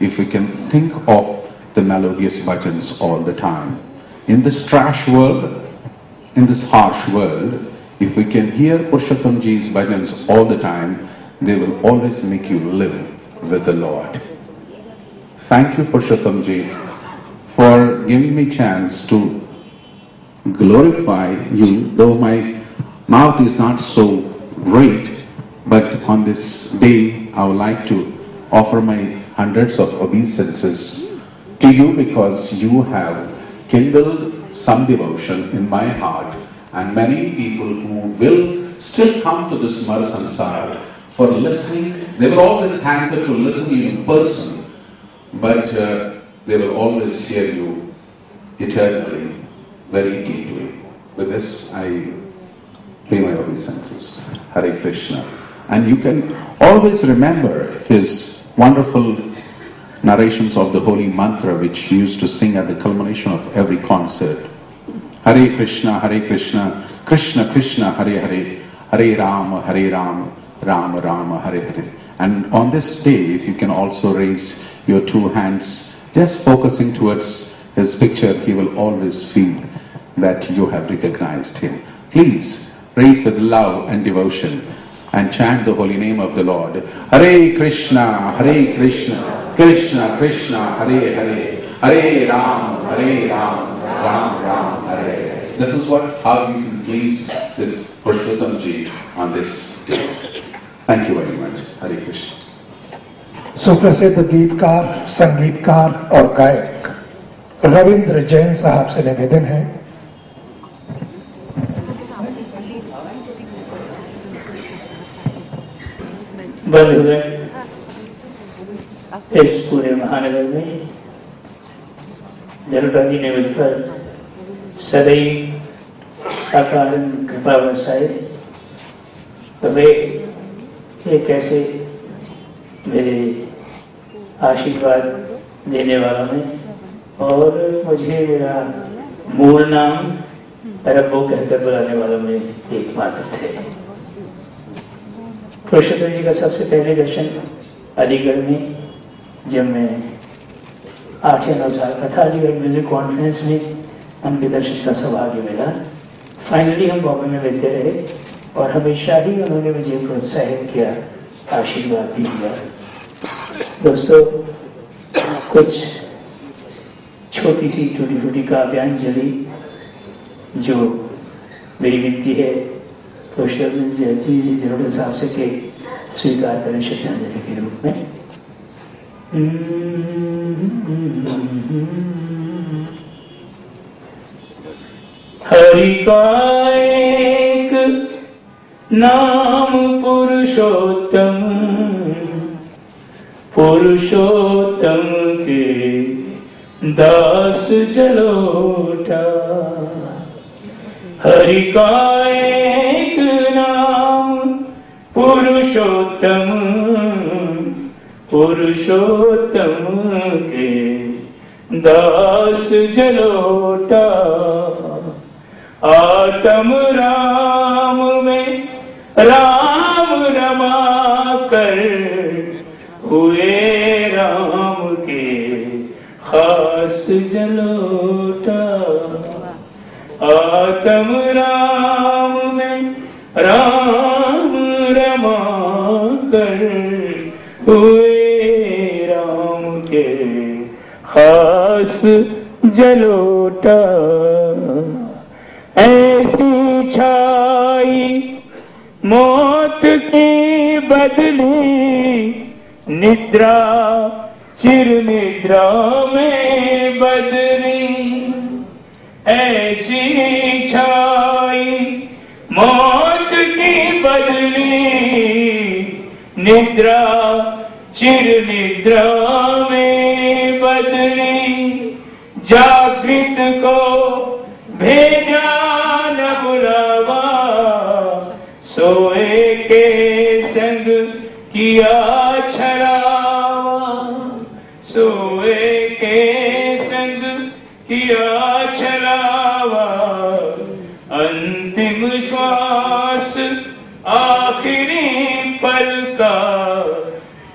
if we can think of the melodious bhajans all the time. In this trash world, in this harsh world, if we can hear Purushottam Ji's bhajans all the time, they will always make you live with the Lord. Thank you, Purushottam Ji, for giving me chance to glorify you, though my mouth is not so great, but on this day I would like to offer my hundreds of obeisances to you because you have kindled some devotion in my heart and many people who will still come to this Marasansar for listening. They will always hanker to listen to you in person, but uh, they will always hear you eternally, very deeply. With this, I pay my obeisances. Hare Krishna. And you can always remember his wonderful narrations of the holy mantra which used to sing at the culmination of every concert. Hare Krishna, Hare Krishna, Krishna Krishna, Hare Hare, Hare Rama, Hare Rama, Rama Rama, Hare Hare. And on this day, if you can also raise your two hands, just focusing towards his picture, he will always feel that you have recognized him. Please read with love and devotion and chant the holy name of the Lord. Hare Krishna, Hare Krishna, Krishna Krishna, Hare Hare, Hare Ram, Hare Ram, Ram Ram, Hare. This is what how you can please the Purushottam Ji on this day. Thank you very much. Hare Krishna. सुप्रसिद्ध गीतकार संगीतकार और गायक रविंद्र जैन साहब से निवेदन है बंधुगण इस पूरे महानगर में जनता जी ने मुझ पर सदैव अकाल कृपा बरसाए तो वे एक ऐसे मेरे आशीर्वाद देने वाला में और मुझे मेरा मूल नाम रब्बो कहकर बुलाने वालों में एकमात्र थे। पुरुषोत्तम जी का सबसे पहले दर्शन अलीगढ़ में, जब मैं आठ या नौ साल का था, अलीगढ़ म्यूज़िक कॉन्फ्रेंस में उनके दर्शन का सौभाग्य मिला। फाइनली हम बॉम्बे में मिलते रहे और हमेशा ही उन्होंने मुझे प्रोत्साहित किया, आशीर्वाद भी दिया। दोस्तों, कुछ छोटी सी टूटी फूटी काव्यांजलि जो मेरी विनती है पुरुषोत्तम जी जी साहब से के स्वीकार करें श्रद्धांजलि के रूप में। हरि का एक नाम पुरुषोत्तम पुरुषोत्तम के दास जलोटा। हरि का पुरुषोत्तम पुरुषोत्तम के दास जलोटा। आत्म राम में राम रमा कर हुए राम के खास जलोटा। आत्म राम खास जलोटा। ऐसी छाई मौत की बदली, निद्रा चिर निद्रा में बदली। ऐसी छाई मौत की बदली, निद्रा चिर निद्रा में बदली। के संग किया छलावा सोए के संग किया छलावा अंतिम श्वास आखिरी पल का।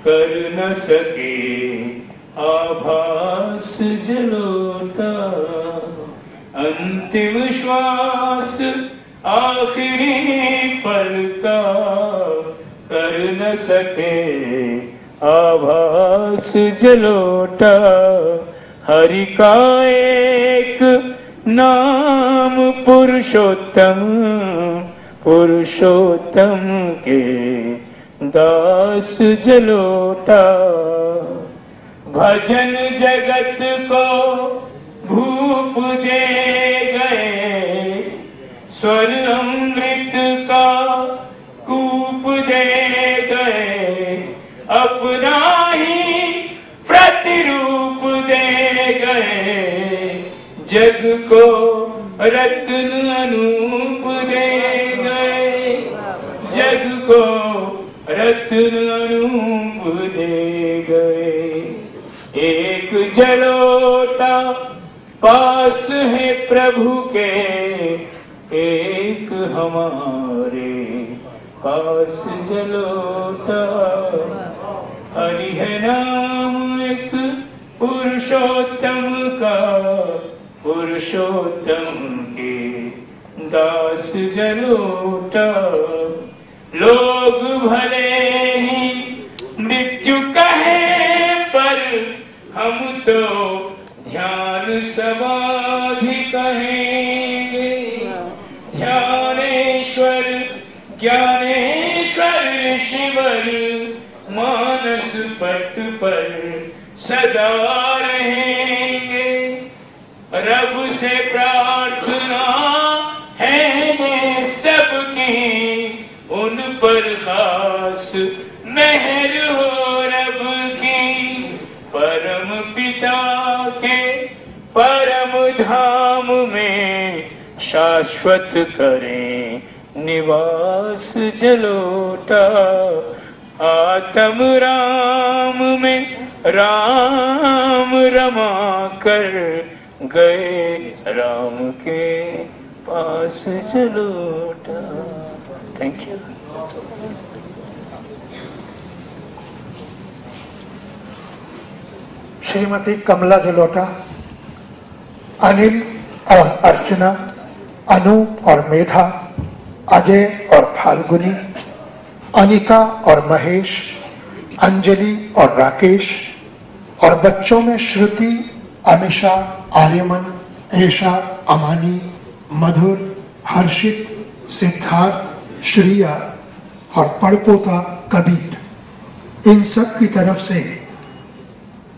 कर न सके आभास जलोटा अंतिम श्वास आखिरी पल का। सके। आभास जलोटा, हरि का एक नाम पुरुषोत्तम पुरुषोत्तम के दास जलोटा। भजन जगत को भूप दे गए स्वर जग को रत्न अनूप दे गए। जग को रत्न अनूप दे गए। एक जलोटा पास है प्रभु के। एक हमारे पास जलोटा हरि है नाम एक पुरुषोत्तम का। पुरुषोत्तम के दास जलोटा लोग भले ही मृत्यु कहे, पर हम तो ध्यान समाधि कहेंगे। ध्यानेश्वर ज्ञानेश्वर शिवर, मानस पट पर सदा रहेंगे। रब से प्रार्थना है सबकी। उन पर खास मेहर हो रब की। परम पिता के परम धाम में शाश्वत करें निवास जलोटा। आत्म राम में राम रमा कर गए राम के पास जलोटा थैंक यू श्रीमती कमला जलोटा अनिल और अर्चना अनूप और मेधा, अजय और फाल्गुनी, अनिका और महेश, अंजलि और राकेश, और बच्चों में श्रुति, अमिषा आर्यमन ऐशा अमानी, मधुर, हर्षित, सिद्धार्थ, श्रिया और पड़पोता कबीर। इन सब की तरफ़ से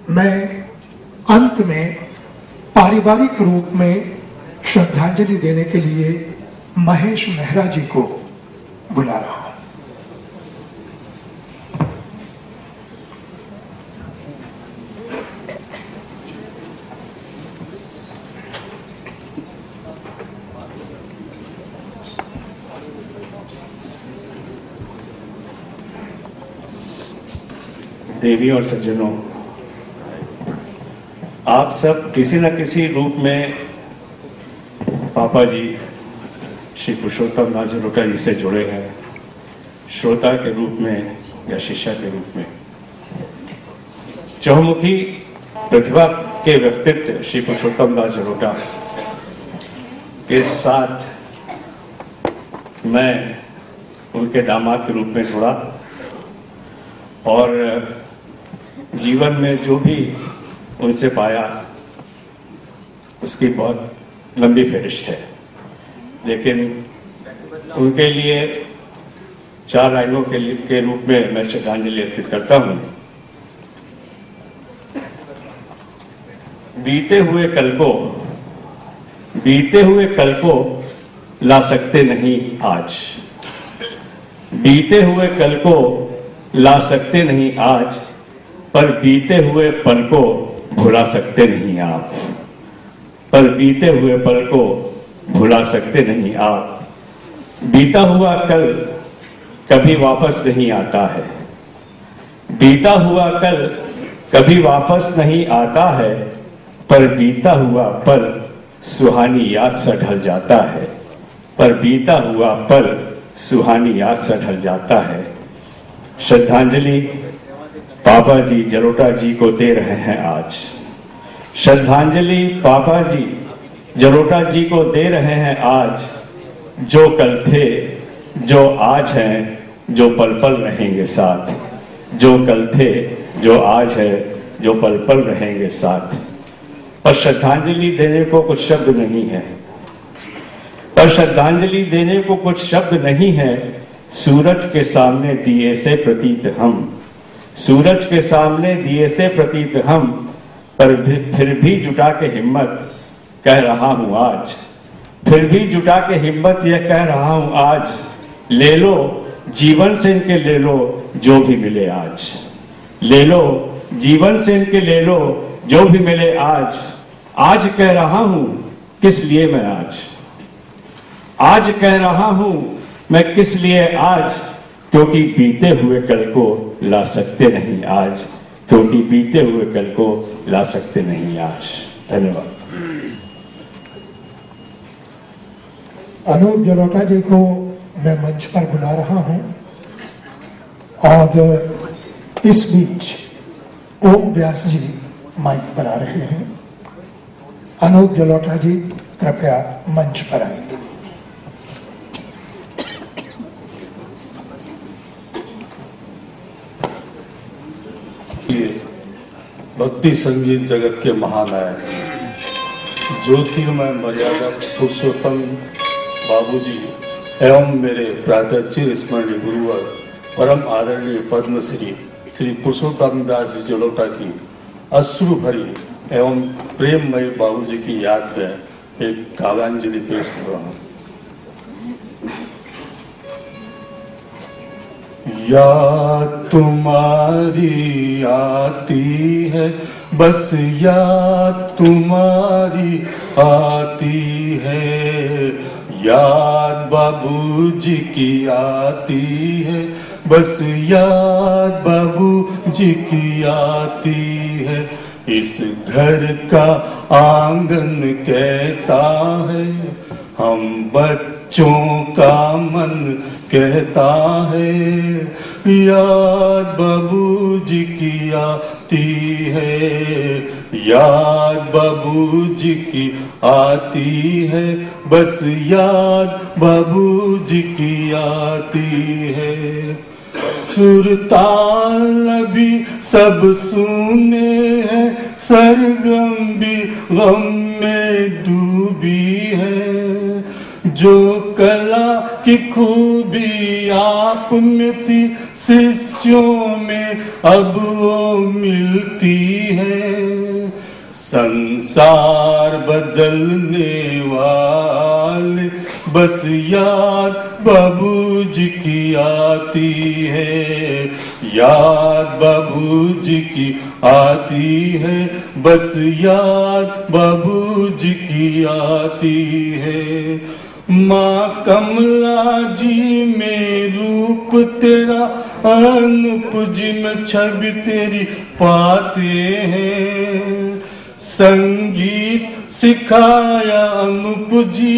मैं अंत में पारिवारिक रूप में श्रद्धांजलि देने के लिए महेश मेहरा जी को बुला रहा हूँ। देवी और सज्जनों, आप सब किसी न किसी रूप में पापा जी, श्री पुरुषोत्तम नाजरोटा जी से जुड़े हैं, श्रोता के रूप में या शिष्य के रूप में। चौमुखी प्रतिभा के व्यक्तित्व श्री पुरुषोत्तम दास जरोटा के साथ मैं उनके दामाद के रूप में जुड़ा और जीवन में जो भी उनसे पाया उसकी बहुत लंबी फहरिस्त है। लेकिन उनके लिए चार लाइनों के, के रूप में मैं श्रद्धांजलि अर्पित करता हूँ। बीते हुए कल को बीते हुए कल को ला सकते नहीं आज। बीते हुए कल को ला सकते नहीं आज। पर बीते हुए पल को भुला सकते नहीं आप। पर बीते हुए पल को भुला सकते नहीं आप। बीता हुआ कल कभी वापस नहीं आता है। बीता हुआ कल कभी वापस नहीं आता है, पर बीता हुआ पल सुहानी याद सा ढल जाता है। पर बीता हुआ पल सुहानी याद सा ढल जाता है। श्रद्धांजलि पापा जी जलोटा जी को दे रहे हैं आज। श्रद्धांजलि पापा जी जलोटा जी को दे रहे हैं आज। जो कल थे, जो आज हैं, जो पल पल रहेंगे साथ। जो कल थे, जो आज है, जो पल पल रहेंगे साथ। और श्रद्धांजलि देने को कुछ शब्द नहीं है। और श्रद्धांजलि देने को कुछ शब्द नहीं है। सूरज के सामने दिए से प्रतीत हम। सूरज के सामने दिए से प्रतीत हम, पर फिर भी जुटा के हिम्मत कह रहा हूँ आज। फिर भी जुटा के हिम्मत यह कह रहा हूँ आज, ले लो, जीवन से इनके ले लो जो भी मिले आज। ले लो, जीवन से इनके ले लो जो भी मिले आज। आज कह रहा हूँ, किस लिए मैं आज? आज कह रहा हूँ, मैं किस लिए आज? क्योंकि बीते हुए कल को ला सकते नहीं आज। क्योंकि बीते हुए कल को ला सकते नहीं आज। धन्यवाद। अनूप जलोटा जी को मैं मंच पर बुला रहा हूँ। और इस बीच ओम व्यास जी माइक पर आ रहे हैं। अनूप जलोटा जी, कृपया मंच पर आएँगे भक्ति संगीत जगत के महानायक। ज्योतिर्मय मर्यादा पुरुषोत्तम बाबूजी एवं मेरे प्रातः चिर स्मरणीय गुरुवर परम आदरणीय पद्मश्री श्री पुरुषोत्तम दास जी जलोटा की अश्रु भरी एवं प्रेममय बाबूजी की याद में एक काव्यांजलि पेश कर रहा हूँ। याद तुम्हारी आती है, बस याद तुम्हारी आती है। याद बाबू जी की आती है, बस याद बाबू जी की आती है। इस घर का आँगन कहता है, हम बच्चों का मन कहता है याद बाबू जी की आती है याद बाबू जी की आती है, बस याद बाबू जी की आती है। सुरताल भी सब सुने हैं, सरगम भी गम में डूबी है। जो कला की खूबी आप में थी शिष्यों में अब वो मिलती है। संसार बदलने वाले, बस याद बाबू जी की आती है। याद बाबू जी की आती है, बस याद बाबू जी की आती है। माँ कमला जी में रूप तेरा अनुप जी में छवि तेरी पाते हैं। संगीत सिखाया अनुप जी